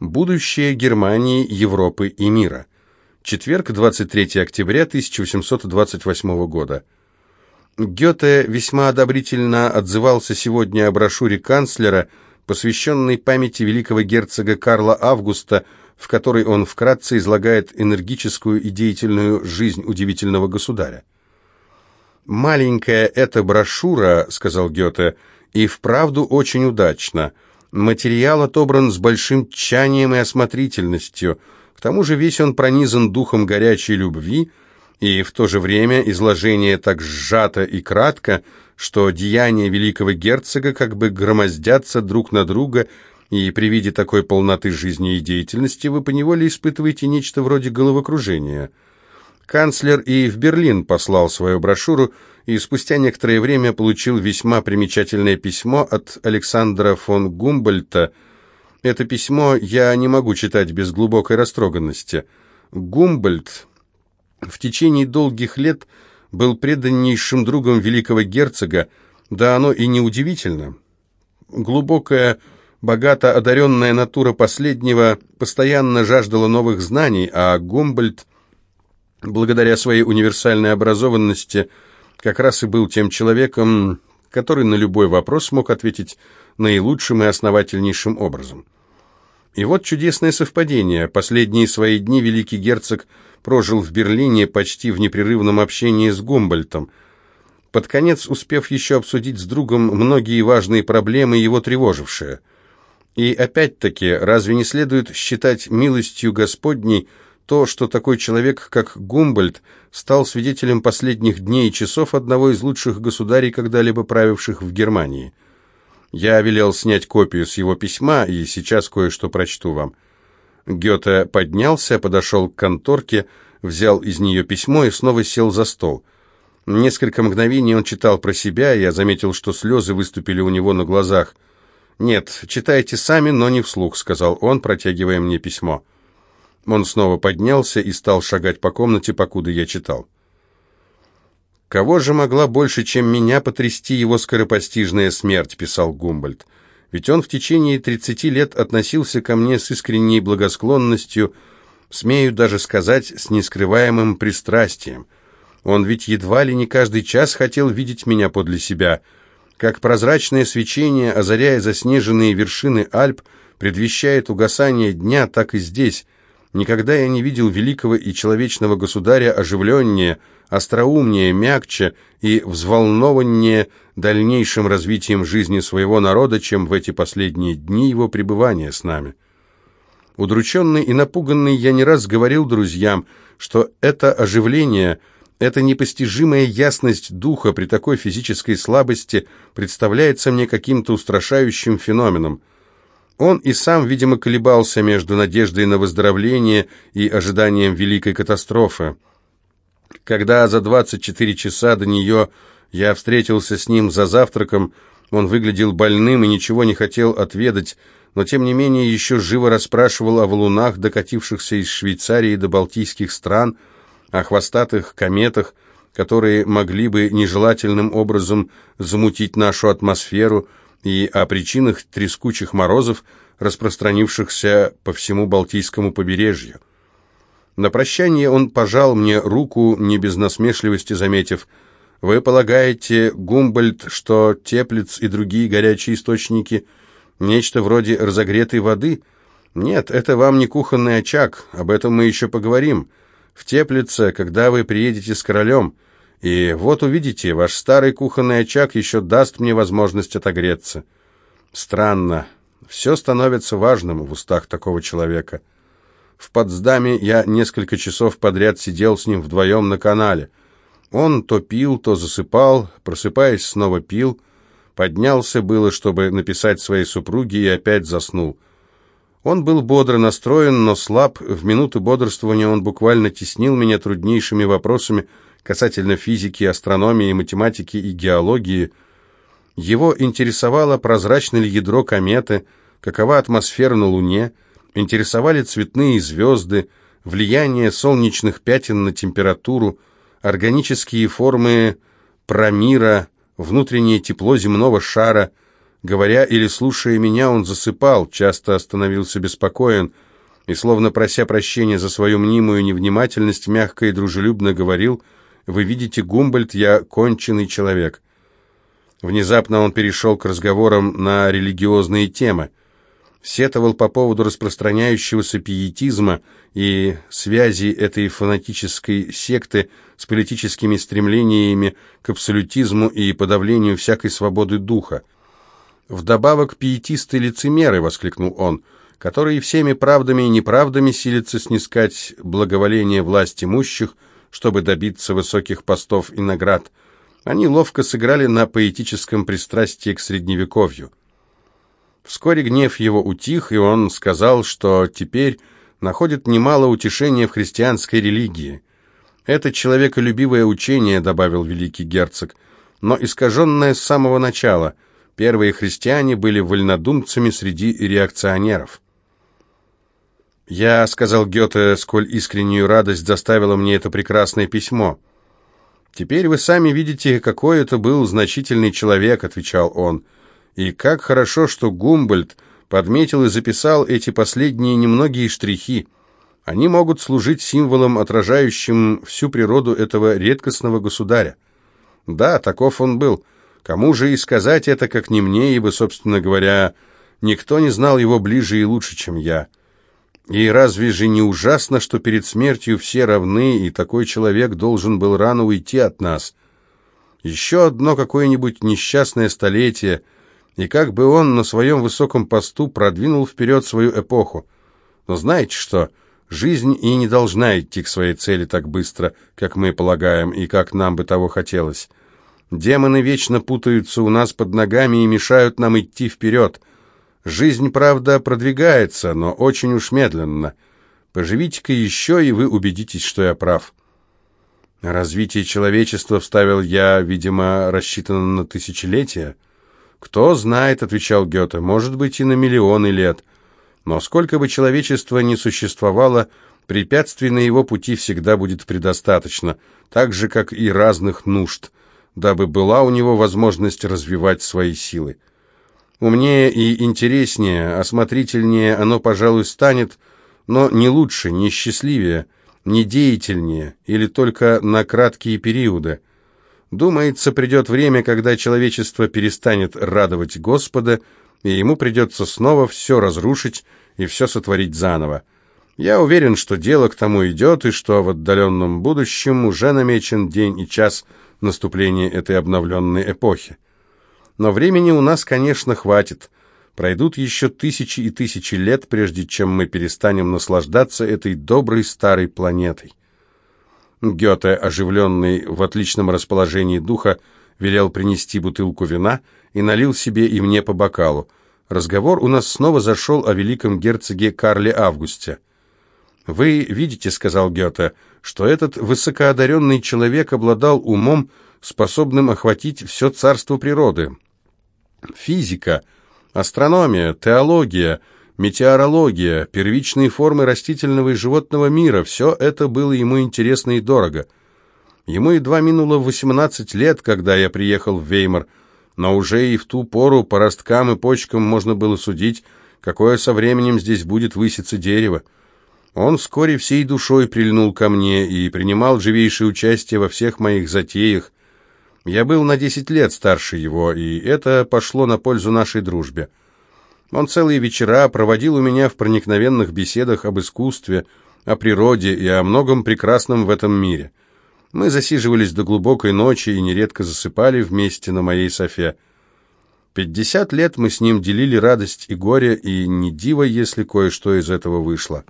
Будущее Германии, Европы и мира. Четверг, 23 октября 1828 года. Гёте весьма одобрительно отзывался сегодня о брошюре канцлера, посвященной памяти великого герцога Карла Августа, в которой он вкратце излагает энергическую и деятельную жизнь удивительного государя. «Маленькая эта брошюра», — сказал Гёте, — «и вправду очень удачно. Материал отобран с большим тщанием и осмотрительностью. К тому же весь он пронизан духом горячей любви, и в то же время изложение так сжато и кратко, что деяния великого герцога как бы громоздятся друг на друга, и при виде такой полноты жизни и деятельности вы поневоле испытываете нечто вроде головокружения». Канцлер и в Берлин послал свою брошюру, и спустя некоторое время получил весьма примечательное письмо от Александра фон Гумбольта. Это письмо я не могу читать без глубокой растроганности. Гумбольд в течение долгих лет был преданнейшим другом великого герцога, да оно и неудивительно. Глубокая, богато одаренная натура последнего постоянно жаждала новых знаний, а Гумбольд – благодаря своей универсальной образованности, как раз и был тем человеком, который на любой вопрос мог ответить наилучшим и основательнейшим образом. И вот чудесное совпадение. Последние свои дни великий герцог прожил в Берлине почти в непрерывном общении с Гумбольтом, под конец успев еще обсудить с другом многие важные проблемы, его тревожившие. И опять-таки, разве не следует считать милостью Господней – то, что такой человек, как Гумбольд, стал свидетелем последних дней и часов одного из лучших государей, когда-либо правивших в Германии. Я велел снять копию с его письма, и сейчас кое-что прочту вам. Гёте поднялся, подошел к конторке, взял из нее письмо и снова сел за стол. Несколько мгновений он читал про себя, и я заметил, что слезы выступили у него на глазах. «Нет, читайте сами, но не вслух», — сказал он, протягивая мне письмо. Он снова поднялся и стал шагать по комнате, покуда я читал. «Кого же могла больше, чем меня, потрясти его скоропостижная смерть?» – писал Гумбольд. «Ведь он в течение тридцати лет относился ко мне с искренней благосклонностью, смею даже сказать, с нескрываемым пристрастием. Он ведь едва ли не каждый час хотел видеть меня подле себя. Как прозрачное свечение, озаряя заснеженные вершины Альп, предвещает угасание дня, так и здесь – Никогда я не видел великого и человечного государя оживленнее, остроумнее, мягче и взволнованнее дальнейшим развитием жизни своего народа, чем в эти последние дни его пребывания с нами. Удрученный и напуганный я не раз говорил друзьям, что это оживление, эта непостижимая ясность духа при такой физической слабости представляется мне каким-то устрашающим феноменом – он и сам, видимо, колебался между надеждой на выздоровление и ожиданием великой катастрофы. Когда за 24 часа до нее я встретился с ним за завтраком, он выглядел больным и ничего не хотел отведать, но тем не менее еще живо расспрашивал о валунах, докатившихся из Швейцарии до Балтийских стран, о хвостатых кометах, которые могли бы нежелательным образом замутить нашу атмосферу, и о причинах трескучих морозов, распространившихся по всему Балтийскому побережью. На прощание он пожал мне руку, не без насмешливости заметив, «Вы полагаете, Гумбольд, что теплиц и другие горячие источники – нечто вроде разогретой воды? Нет, это вам не кухонный очаг, об этом мы еще поговорим. В теплице, когда вы приедете с королем – и вот увидите, ваш старый кухонный очаг еще даст мне возможность отогреться. Странно. Все становится важным в устах такого человека. В Потсдаме я несколько часов подряд сидел с ним вдвоем на канале. Он то пил, то засыпал, просыпаясь, снова пил. Поднялся было, чтобы написать своей супруге, и опять заснул. Он был бодро настроен, но слаб. В минуты бодрствования он буквально теснил меня труднейшими вопросами, касательно физики, астрономии, математики и геологии. Его интересовало, прозрачно ли ядро кометы, какова атмосфера на Луне, интересовали цветные звезды, влияние солнечных пятен на температуру, органические формы промира, внутреннее тепло земного шара, Говоря или слушая меня, он засыпал, часто становился беспокоен и, словно прося прощения за свою мнимую невнимательность, мягко и дружелюбно говорил «Вы видите, Гумбольд, я конченый человек». Внезапно он перешел к разговорам на религиозные темы. Сетовал по поводу распространяющегося пиетизма и связи этой фанатической секты с политическими стремлениями к абсолютизму и подавлению всякой свободы духа. «Вдобавок пиетисты-лицемеры», — воскликнул он, — «которые всеми правдами и неправдами силятся снискать благоволение власть имущих, чтобы добиться высоких постов и наград». Они ловко сыграли на поэтическом пристрастии к Средневековью. Вскоре гнев его утих, и он сказал, что теперь находит немало утешения в христианской религии. «Это человеколюбивое учение», — добавил великий герцог, «но искаженное с самого начала. Первые христиане были вольнодумцами среди реакционеров». «Я», — сказал Гёте, сколь искреннюю радость заставило мне это прекрасное письмо. «Теперь вы сами видите, какой это был значительный человек», — отвечал он. «И как хорошо, что Гумбольд подметил и записал эти последние немногие штрихи. Они могут служить символом, отражающим всю природу этого редкостного государя. Да, таков он был. Кому же и сказать это, как не мне, ибо, собственно говоря, никто не знал его ближе и лучше, чем я». И разве же не ужасно, что перед смертью все равны, и такой человек должен был рано уйти от нас? Еще одно какое-нибудь несчастное столетие, и как бы он на своем высоком посту продвинул вперед свою эпоху. Но знаете что? Жизнь и не должна идти к своей цели так быстро, как мы полагаем, и как нам бы того хотелось. Демоны вечно путаются у нас под ногами и мешают нам идти вперед. Жизнь, правда, продвигается, но очень уж медленно. Поживите-ка еще, и вы убедитесь, что я прав. Развитие человечества, вставил я, видимо, рассчитано на тысячелетия. Кто знает, отвечал Гёте, может быть и на миллионы лет. Но сколько бы человечества ни существовало, препятствий на его пути всегда будет предостаточно, так же, как и разных нужд, дабы была у него возможность развивать свои силы. Умнее и интереснее, осмотрительнее оно, пожалуй, станет, но не лучше, не счастливее, не деятельнее или только на краткие периоды. Думается, придет время, когда человечество перестанет радовать Господа, и ему придется снова все разрушить и все сотворить заново. Я уверен, что дело к тому идет, и что в отдаленном будущем уже намечен день и час наступления этой обновленной эпохи. Но времени у нас, конечно, хватит. Пройдут еще тысячи и тысячи лет, прежде чем мы перестанем наслаждаться этой доброй старой планетой. Гёте, оживленный в отличном расположении духа, велел принести бутылку вина и налил себе и мне по бокалу. Разговор у нас снова зашел о великом герцоге Карле Августе. «Вы видите, — сказал Гёте, — что этот высокоодаренный человек обладал умом, способным охватить все царство природы. Физика, астрономия, теология, метеорология, первичные формы растительного и животного мира – все это было ему интересно и дорого. Ему едва минуло 18 лет, когда я приехал в Веймар, но уже и в ту пору по росткам и почкам можно было судить, какое со временем здесь будет выситься дерево. Он вскоре всей душой прильнул ко мне и принимал живейшее участие во всех моих затеях, я был на десять лет старше его, и это пошло на пользу нашей дружбе. Он целые вечера проводил у меня в проникновенных беседах об искусстве, о природе и о многом прекрасном в этом мире. Мы засиживались до глубокой ночи и нередко засыпали вместе на моей софе. Пятьдесят лет мы с ним делили радость и горе, и не диво, если кое-что из этого вышло.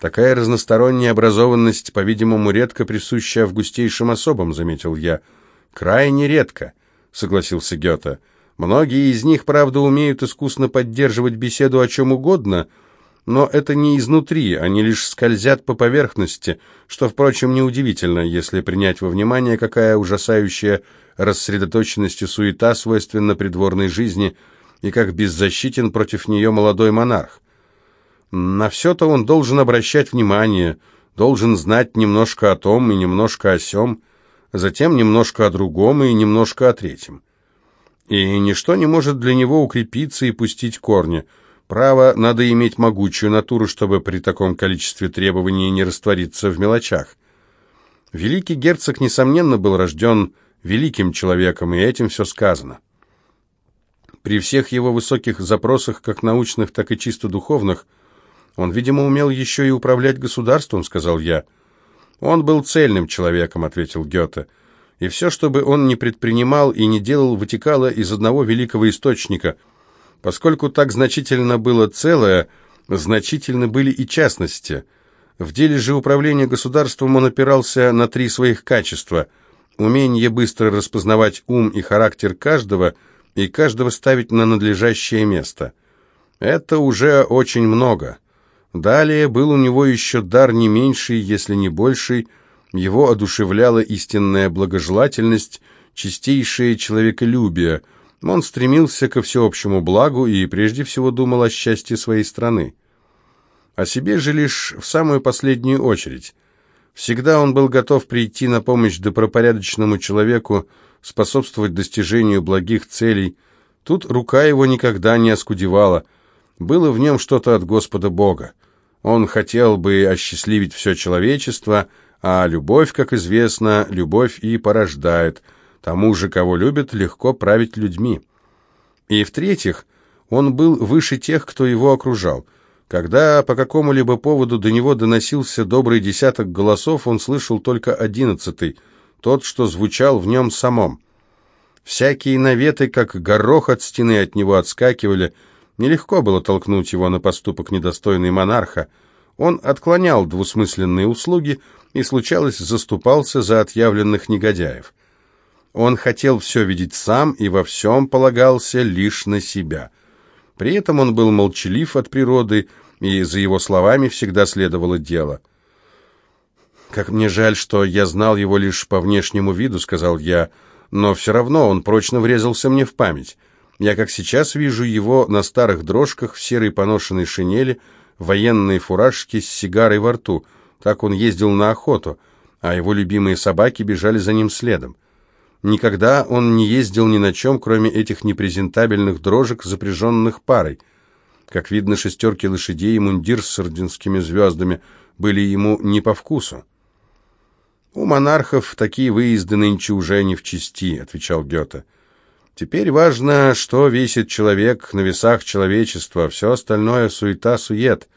Такая разносторонняя образованность, по-видимому, редко присуща августейшим особам, заметил я – «Крайне редко», — согласился Гёте. «Многие из них, правда, умеют искусно поддерживать беседу о чем угодно, но это не изнутри, они лишь скользят по поверхности, что, впрочем, неудивительно, если принять во внимание, какая ужасающая рассредоточенность и суета свойственна придворной жизни и как беззащитен против нее молодой монарх. На все-то он должен обращать внимание, должен знать немножко о том и немножко о сём, затем немножко о другом и немножко о третьем. И ничто не может для него укрепиться и пустить корни. Право, надо иметь могучую натуру, чтобы при таком количестве требований не раствориться в мелочах. Великий герцог, несомненно, был рожден великим человеком, и этим все сказано. При всех его высоких запросах, как научных, так и чисто духовных, он, видимо, умел еще и управлять государством, сказал я. Он был цельным человеком, ответил Гёте. И все, что бы он ни предпринимал и не делал, вытекало из одного великого источника. Поскольку так значительно было целое, значительны были и частности. В деле же управления государством он опирался на три своих качества – умение быстро распознавать ум и характер каждого и каждого ставить на надлежащее место. Это уже очень много. Далее был у него еще дар не меньший, если не больший, его одушевляла истинная благожелательность, чистейшее человеколюбие. Он стремился ко всеобщему благу и прежде всего думал о счастье своей страны. О себе же лишь в самую последнюю очередь. Всегда он был готов прийти на помощь добропорядочному человеку, способствовать достижению благих целей. Тут рука его никогда не оскудевала. Было в нем что-то от Господа Бога. Он хотел бы осчастливить все человечество, а любовь, как известно, любовь и порождает. Тому же, кого любят, легко править людьми. И в-третьих, он был выше тех, кто его окружал. Когда по какому-либо поводу до него доносился добрый десяток голосов, он слышал только одиннадцатый, тот, что звучал в нем самом. Всякие наветы, как горох от стены, от него отскакивали. Нелегко было толкнуть его на поступок недостойный монарха. Он отклонял двусмысленные услуги и, случалось, заступался за отъявленных негодяев. Он хотел все видеть сам и во всем полагался лишь на себя — при этом он был молчалив от природы, и за его словами всегда следовало дело. «Как мне жаль, что я знал его лишь по внешнему виду», — сказал я, «но все равно он прочно врезался мне в память. Я как сейчас вижу его на старых дрожках в серой поношенной шинели, военной фуражке с сигарой во рту. Так он ездил на охоту, а его любимые собаки бежали за ним следом. Никогда он не ездил ни на чем, кроме этих непрезентабельных дрожек, запряженных парой. Как видно, шестерки лошадей и мундир с орденскими звездами были ему не по вкусу. «У монархов такие выезды нынче уже не в чести», — отвечал Гёте. «Теперь важно, что весит человек на весах человечества, все остальное — суета-сует.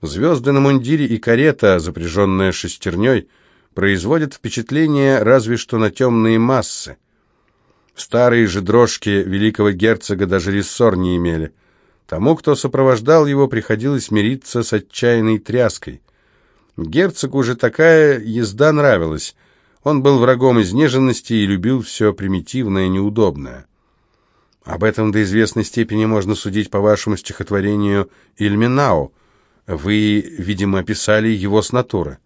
Звезды на мундире и карета, запряженная шестерней — производит впечатление разве что на темные массы. Старые же дрожки великого герцога даже рессор не имели. Тому, кто сопровождал его, приходилось мириться с отчаянной тряской. Герцогу же такая езда нравилась. Он был врагом изнеженности и любил все примитивное, неудобное. Об этом до известной степени можно судить по вашему стихотворению «Ильминау». Вы, видимо, описали его с натуры.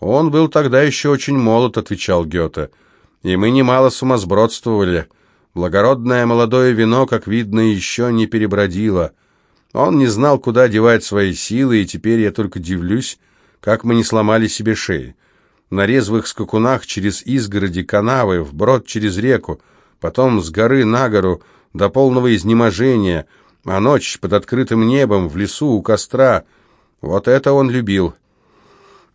«Он был тогда еще очень молод», — отвечал Гёте, — «и мы немало сумасбродствовали. Благородное молодое вино, как видно, еще не перебродило. Он не знал, куда девать свои силы, и теперь я только дивлюсь, как мы не сломали себе шеи. На резвых скакунах через изгороди, канавы, вброд через реку, потом с горы на гору, до полного изнеможения, а ночь под открытым небом, в лесу, у костра. Вот это он любил».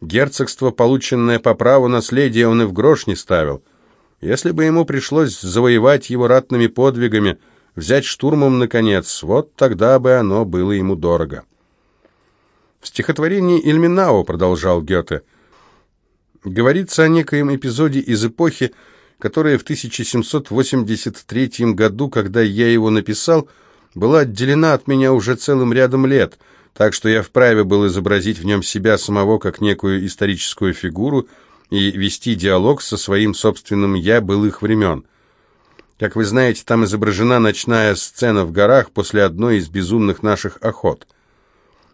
Герцогство, полученное по праву наследия, он и в грош не ставил. Если бы ему пришлось завоевать его ратными подвигами, взять штурмом, наконец, вот тогда бы оно было ему дорого. В стихотворении «Ильминау», продолжал Гёте, говорится о некоем эпизоде из эпохи, которая в 1783 году, когда я его написал, была отделена от меня уже целым рядом лет – так что я вправе был изобразить в нем себя самого как некую историческую фигуру и вести диалог со своим собственным «я» былых времен. Как вы знаете, там изображена ночная сцена в горах после одной из безумных наших охот.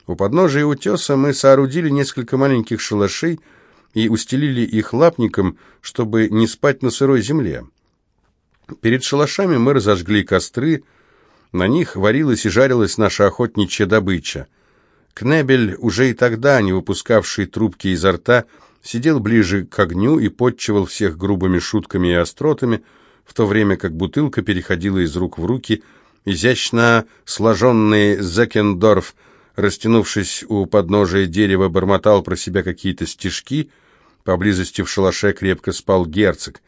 У подножия утеса мы соорудили несколько маленьких шалашей и устелили их лапником, чтобы не спать на сырой земле. Перед шалашами мы разожгли костры, на них варилась и жарилась наша охотничья добыча – Кнебель, уже и тогда не выпускавший трубки изо рта, сидел ближе к огню и подчивал всех грубыми шутками и остротами, в то время как бутылка переходила из рук в руки, изящно сложенный Зекендорф, растянувшись у подножия дерева, бормотал про себя какие-то стишки, поблизости в шалаше крепко спал герцог.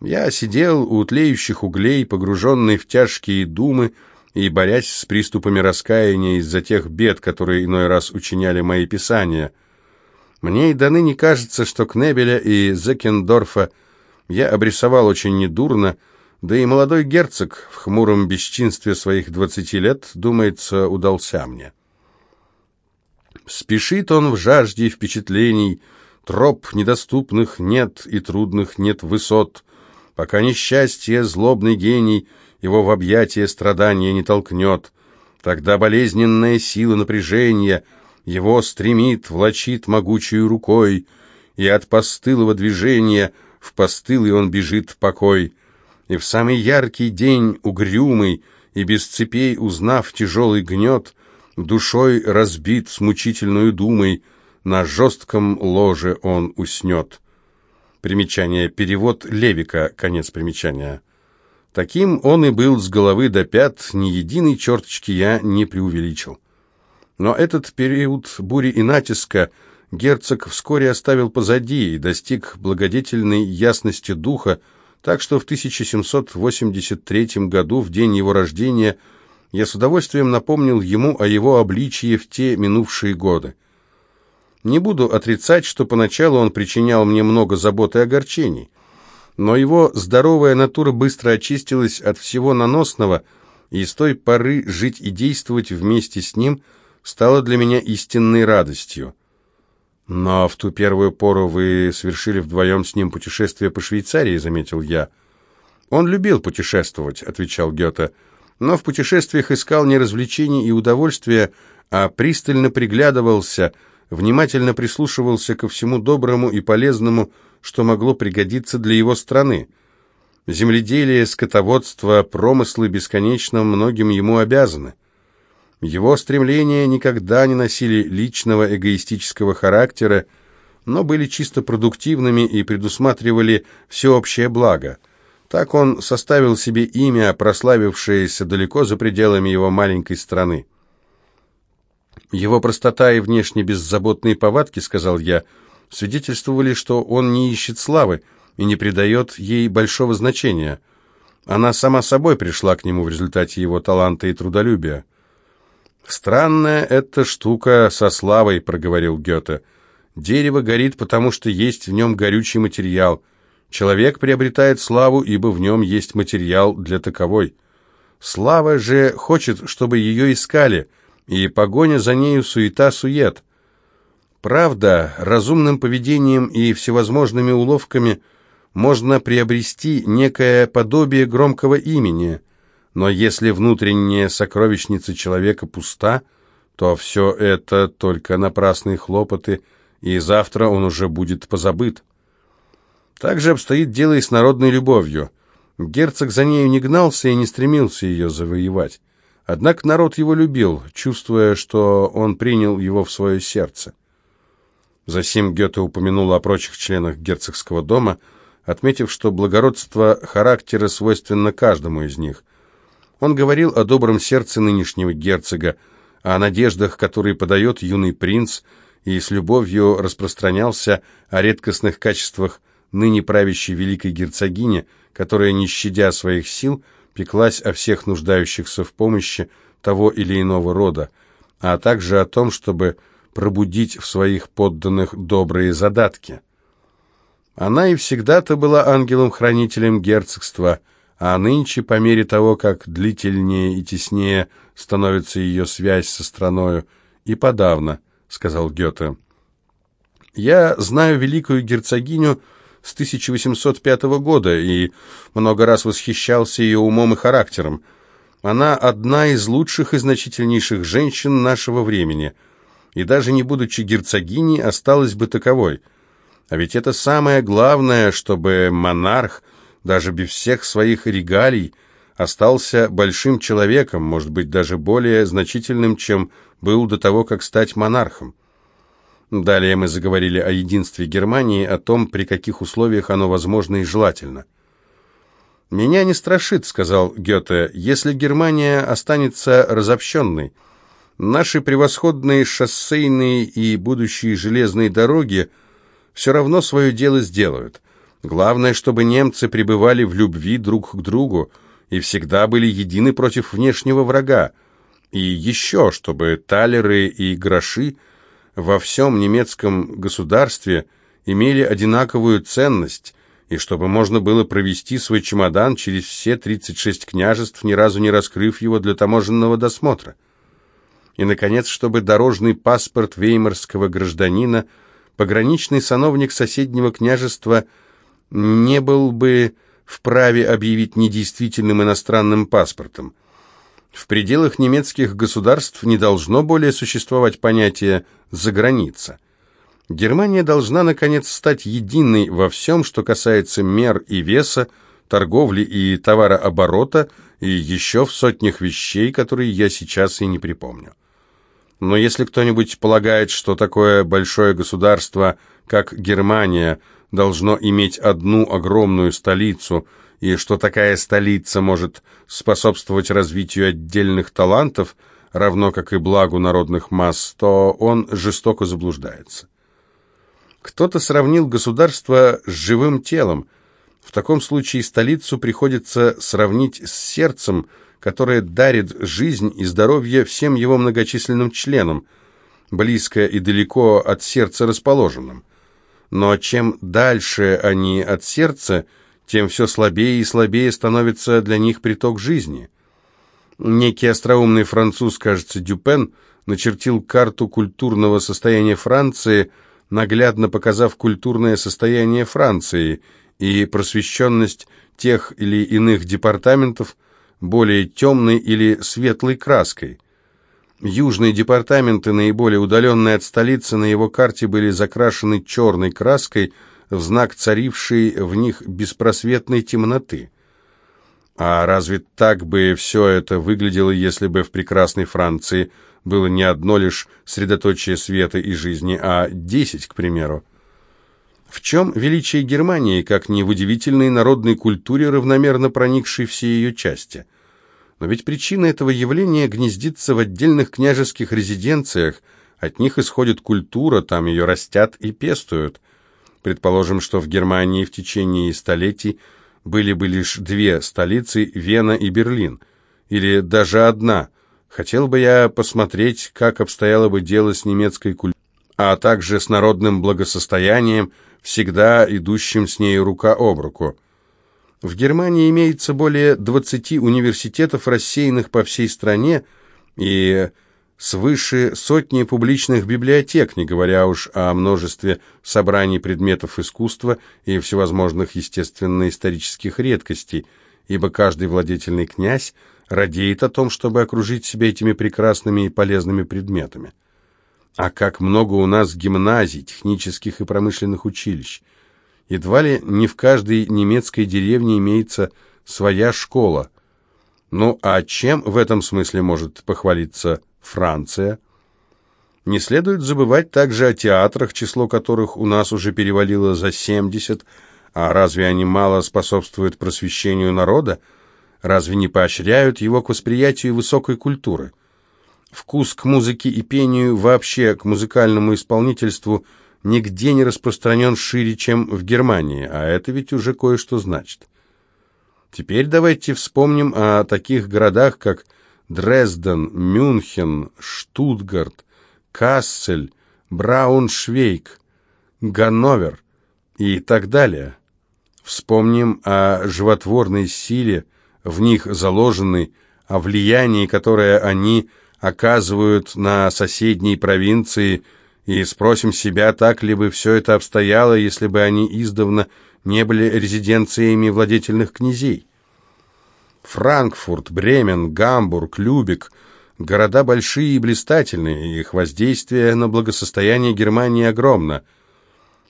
Я сидел у тлеющих углей, погруженный в тяжкие думы, и борясь с приступами раскаяния из-за тех бед, которые иной раз учиняли мои писания. Мне и до ныне кажется, что Кнебеля и Зекендорфа я обрисовал очень недурно, да и молодой герцог в хмуром бесчинстве своих двадцати лет, думается, удался мне. Спешит он в жажде впечатлений, троп недоступных нет и трудных нет высот, пока несчастье, злобный гений — его в объятия страдания не толкнет. Тогда болезненная сила напряжения его стремит, влачит могучей рукой, и от постылого движения в постылый он бежит покой. И в самый яркий день угрюмый, и без цепей узнав тяжелый гнет, душой разбит с мучительную думой, на жестком ложе он уснет. Примечание. Перевод Левика. Конец примечания. Таким он и был с головы до пят, ни единой черточки я не преувеличил. Но этот период бури и натиска герцог вскоре оставил позади и достиг благодетельной ясности духа, так что в 1783 году, в день его рождения, я с удовольствием напомнил ему о его обличии в те минувшие годы. Не буду отрицать, что поначалу он причинял мне много забот и огорчений но его здоровая натура быстро очистилась от всего наносного, и с той поры жить и действовать вместе с ним стало для меня истинной радостью. «Но в ту первую пору вы совершили вдвоем с ним путешествие по Швейцарии», — заметил я. «Он любил путешествовать», — отвечал Гёте, «но в путешествиях искал не развлечений и удовольствия, а пристально приглядывался, внимательно прислушивался ко всему доброму и полезному, что могло пригодиться для его страны. Земледелие, скотоводство, промыслы бесконечно многим ему обязаны. Его стремления никогда не носили личного эгоистического характера, но были чисто продуктивными и предусматривали всеобщее благо. Так он составил себе имя, прославившееся далеко за пределами его маленькой страны. «Его простота и внешне беззаботные повадки, — сказал я, — свидетельствовали, что он не ищет славы и не придает ей большого значения. Она сама собой пришла к нему в результате его таланта и трудолюбия. «Странная эта штука со славой», — проговорил Гёте. «Дерево горит, потому что есть в нем горючий материал. Человек приобретает славу, ибо в нем есть материал для таковой. Слава же хочет, чтобы ее искали, и погоня за нею суета-сует». Правда, разумным поведением и всевозможными уловками можно приобрести некое подобие громкого имени, но если внутренняя сокровищница человека пуста, то все это только напрасные хлопоты, и завтра он уже будет позабыт. Так же обстоит дело и с народной любовью. Герцог за нею не гнался и не стремился ее завоевать. Однако народ его любил, чувствуя, что он принял его в свое сердце. Засим Гёте упомянул о прочих членах герцогского дома, отметив, что благородство характера свойственно каждому из них. Он говорил о добром сердце нынешнего герцога, о надеждах, которые подает юный принц, и с любовью распространялся о редкостных качествах ныне правящей великой герцогини, которая, не щадя своих сил, пеклась о всех нуждающихся в помощи того или иного рода, а также о том, чтобы пробудить в своих подданных добрые задатки. Она и всегда-то была ангелом-хранителем герцогства, а нынче, по мере того, как длительнее и теснее становится ее связь со страною, и подавно, — сказал Гёте. «Я знаю великую герцогиню с 1805 года и много раз восхищался ее умом и характером. Она одна из лучших и значительнейших женщин нашего времени — и даже не будучи герцогиней, осталась бы таковой. А ведь это самое главное, чтобы монарх, даже без всех своих регалий, остался большим человеком, может быть, даже более значительным, чем был до того, как стать монархом. Далее мы заговорили о единстве Германии, о том, при каких условиях оно возможно и желательно. «Меня не страшит», — сказал Гёте, — «если Германия останется разобщенной. Наши превосходные шоссейные и будущие железные дороги все равно свое дело сделают. Главное, чтобы немцы пребывали в любви друг к другу и всегда были едины против внешнего врага. И еще, чтобы талеры и гроши во всем немецком государстве имели одинаковую ценность, и чтобы можно было провести свой чемодан через все 36 княжеств, ни разу не раскрыв его для таможенного досмотра. И, наконец, чтобы дорожный паспорт веймарского гражданина, пограничный сановник соседнего княжества, не был бы вправе объявить недействительным иностранным паспортом. В пределах немецких государств не должно более существовать понятие «заграница». Германия должна, наконец, стать единой во всем, что касается мер и веса, торговли и товарооборота, и еще в сотнях вещей, которые я сейчас и не припомню. Но если кто-нибудь полагает, что такое большое государство, как Германия, должно иметь одну огромную столицу, и что такая столица может способствовать развитию отдельных талантов, равно как и благу народных масс, то он жестоко заблуждается. Кто-то сравнил государство с живым телом. В таком случае столицу приходится сравнить с сердцем, которое дарит жизнь и здоровье всем его многочисленным членам, близко и далеко от сердца расположенным. Но чем дальше они от сердца, тем все слабее и слабее становится для них приток жизни. Некий остроумный француз, кажется, Дюпен, начертил карту культурного состояния Франции – наглядно показав культурное состояние Франции и просвещенность тех или иных департаментов более темной или светлой краской. Южные департаменты, наиболее удаленные от столицы, на его карте были закрашены черной краской в знак царившей в них беспросветной темноты. А разве так бы все это выглядело, если бы в прекрасной Франции – было не одно лишь средоточие света и жизни, а десять, к примеру. В чем величие Германии, как не в удивительной народной культуре, равномерно проникшей все ее части? Но ведь причина этого явления гнездится в отдельных княжеских резиденциях, от них исходит культура, там ее растят и пестуют. Предположим, что в Германии в течение столетий были бы лишь две столицы, Вена и Берлин, или даже одна – Хотел бы я посмотреть, как обстояло бы дело с немецкой культурой, а также с народным благосостоянием, всегда идущим с ней рука об руку. В Германии имеется более 20 университетов, рассеянных по всей стране, и свыше сотни публичных библиотек, не говоря уж о множестве собраний предметов искусства и всевозможных естественно-исторических редкостей, ибо каждый владетельный князь радеет о том, чтобы окружить себя этими прекрасными и полезными предметами. А как много у нас гимназий, технических и промышленных училищ. Едва ли не в каждой немецкой деревне имеется своя школа. Ну а чем в этом смысле может похвалиться Франция? Не следует забывать также о театрах, число которых у нас уже перевалило за 70, а разве они мало способствуют просвещению народа? разве не поощряют его к восприятию высокой культуры? Вкус к музыке и пению, вообще к музыкальному исполнительству, нигде не распространен шире, чем в Германии, а это ведь уже кое-что значит. Теперь давайте вспомним о таких городах, как Дрезден, Мюнхен, Штутгарт, Кассель, Брауншвейг, Ганновер и так далее. Вспомним о животворной силе, в них заложены, о влиянии, которое они оказывают на соседние провинции, и спросим себя, так ли бы все это обстояло, если бы они издавна не были резиденциями владетельных князей. Франкфурт, Бремен, Гамбург, Любек – города большие и блистательные, их воздействие на благосостояние Германии огромно.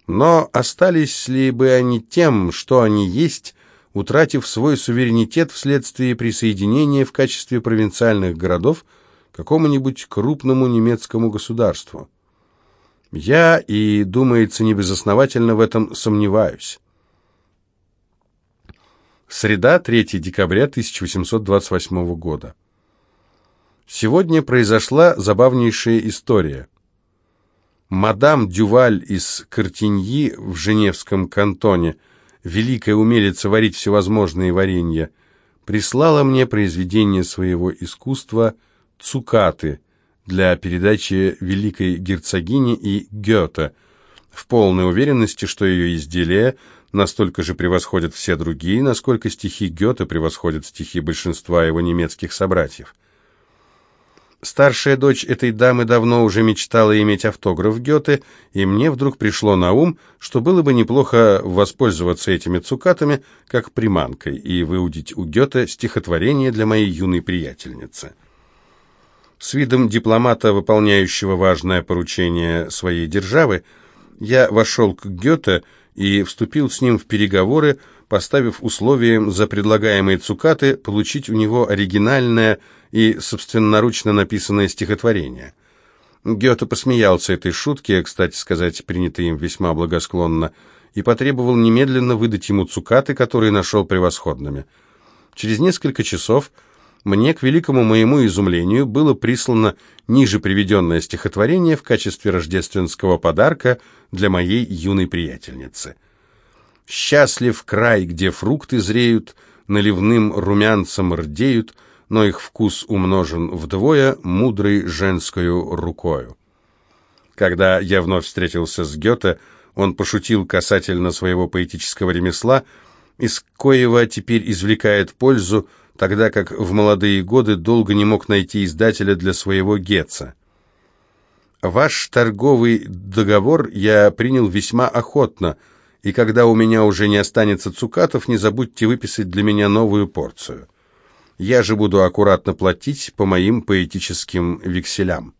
Но остались ли бы они тем, что они есть, утратив свой суверенитет вследствие присоединения в качестве провинциальных городов какому-нибудь крупному немецкому государству. Я, и, думается, небезосновательно в этом сомневаюсь. Среда, 3 декабря 1828 года. Сегодня произошла забавнейшая история. Мадам Дюваль из Картиньи в Женевском кантоне, великая умелица варить всевозможные варенья, прислала мне произведение своего искусства «Цукаты» для передачи великой герцогини и Гёте, в полной уверенности, что ее изделия настолько же превосходят все другие, насколько стихи Гёте превосходят стихи большинства его немецких собратьев. Старшая дочь этой дамы давно уже мечтала иметь автограф Гёте, и мне вдруг пришло на ум, что было бы неплохо воспользоваться этими цукатами как приманкой и выудить у Гёте стихотворение для моей юной приятельницы. С видом дипломата, выполняющего важное поручение своей державы, я вошел к Гёте и вступил с ним в переговоры, поставив условием за предлагаемые цукаты получить у него оригинальное и собственноручно написанное стихотворение. Гёте посмеялся этой шутке, кстати сказать, принятой им весьма благосклонно, и потребовал немедленно выдать ему цукаты, которые нашел превосходными. Через несколько часов мне, к великому моему изумлению, было прислано ниже приведенное стихотворение в качестве рождественского подарка для моей юной приятельницы. «Счастлив край, где фрукты зреют, наливным румянцем рдеют, но их вкус умножен вдвое мудрой женскою рукою». Когда я вновь встретился с Гёте, он пошутил касательно своего поэтического ремесла, из коего теперь извлекает пользу, тогда как в молодые годы долго не мог найти издателя для своего Гетца. Ваш торговый договор я принял весьма охотно, и когда у меня уже не останется цукатов, не забудьте выписать для меня новую порцию. Я же буду аккуратно платить по моим поэтическим векселям.